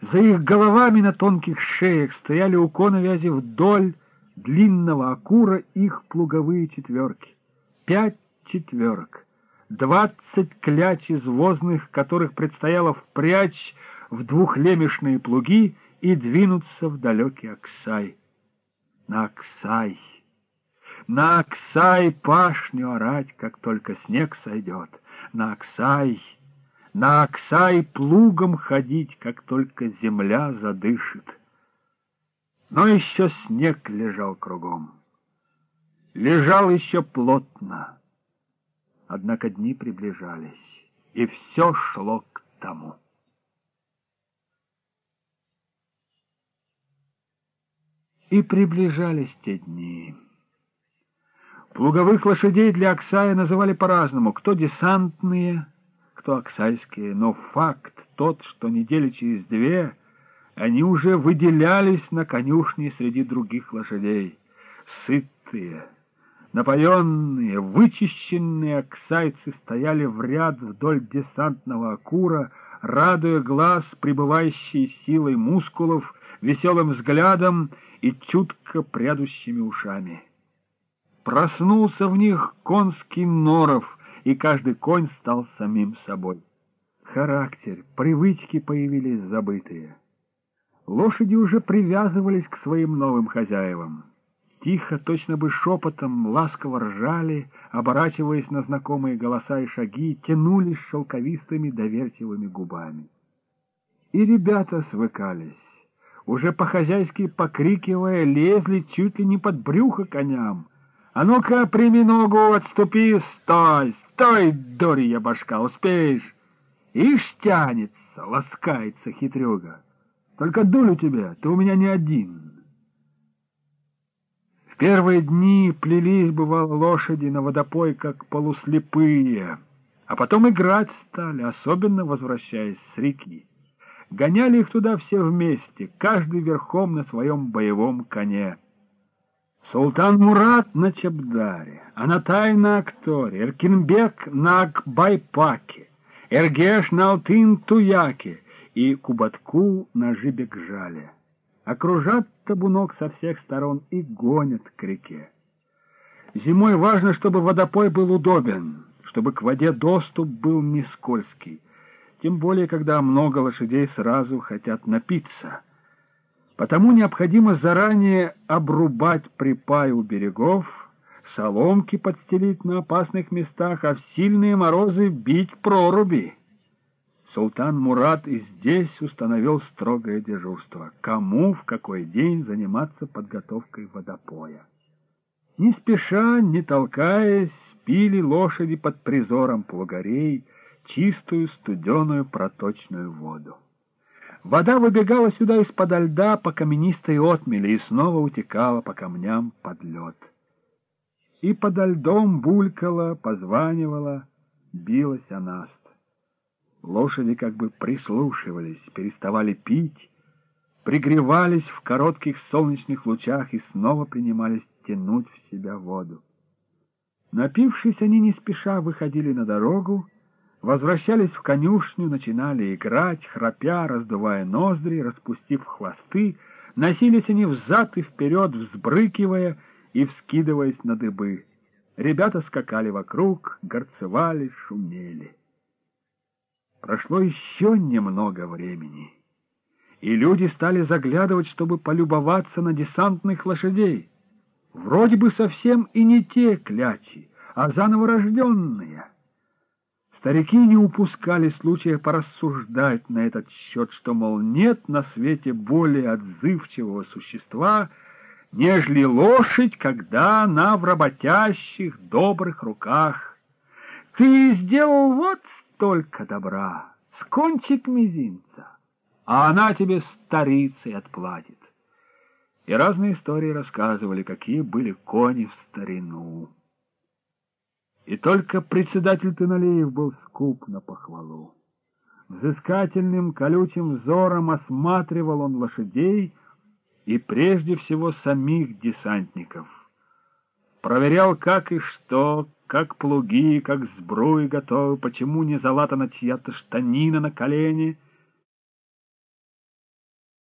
За их головами на тонких шеях стояли у коновязи вдоль длинного акура их плуговые четверки. Пять четверок, двадцать кляч извозных, которых предстояло впрячь в двухлемешные плуги и двинуться в далекий Аксай. На Аксай! На Аксай пашню орать, как только снег сойдет. На Аксай! На Аксай плугом ходить, как только земля задышит. Но еще снег лежал кругом. Лежал еще плотно. Однако дни приближались, и все шло к тому. И приближались те дни. Плуговых лошадей для Оксая называли по-разному, кто десантные, кто оксайские, но факт тот, что недели через две они уже выделялись на конюшне среди других лошадей. Сытые, напоенные, вычищенные оксайцы стояли в ряд вдоль десантного акура, радуя глаз пребывающей силой мускулов, веселым взглядом и чутко прядущими ушами. Проснулся в них конский норов, и каждый конь стал самим собой. Характер, привычки появились забытые. Лошади уже привязывались к своим новым хозяевам. Тихо, точно бы шепотом, ласково ржали, оборачиваясь на знакомые голоса и шаги, тянулись шелковистыми доверчивыми губами. И ребята свыкались, уже по-хозяйски покрикивая, лезли чуть ли не под брюхо коням, а ну-ка, прими ногу, отступи, стой, стой, дурья башка, успеешь. Ишь тянется, ласкается хитрюга. Только дулю тебя, ты у меня не один. В первые дни плелись, бывало, лошади на водопой, как полуслепые, а потом играть стали, особенно возвращаясь с реки. Гоняли их туда все вместе, каждый верхом на своем боевом коне. Султан Мурат на Чабдаре, Анатай на Акторе, Эркинбек на Акбайпаке, Эргеш на Алтын-Туяке и Кубатку на Жибекжале. Окружат табунок со всех сторон и гонят к реке. Зимой важно, чтобы водопой был удобен, чтобы к воде доступ был не скользкий, тем более, когда много лошадей сразу хотят напиться — Потому необходимо заранее обрубать припай у берегов, соломки подстелить на опасных местах, а в сильные морозы бить проруби. Султан Мурат и здесь установил строгое дежурство, кому в какой день заниматься подготовкой водопоя. Не спеша, не толкаясь, пили лошади под призором плугарей чистую студеную проточную воду. Вода выбегала сюда из-под льда по каменистой отмели и снова утекала по камням под лед. И под льдом булькала, позванивала, билась анаст. Лошади как бы прислушивались, переставали пить, пригревались в коротких солнечных лучах и снова принимались тянуть в себя воду. Напившись, они не спеша выходили на дорогу, возвращались в конюшню, начинали играть, храпя, раздувая ноздри, распустив хвосты, носились они взад и вперед, взбрыкивая и вскидываясь на дыбы. Ребята скакали вокруг, горцевали, шумели. Прошло еще немного времени, и люди стали заглядывать, чтобы полюбоваться на десантных лошадей. Вроде бы совсем и не те клячи, а заново рожденные — Старики не упускали случая порассуждать на этот счет, что, мол, нет на свете более отзывчивого существа, нежели лошадь, когда она в работящих, добрых руках. Ты сделал вот столько добра, с кончик мизинца, а она тебе старицей отплатит. И разные истории рассказывали, какие были кони в старину. И только председатель Тыналеев был скуп на похвалу. Взыскательным, колючим взором осматривал он лошадей и прежде всего самих десантников. Проверял, как и что, как плуги, как сбруи готовы, почему не залатана чья-то штанина на колени —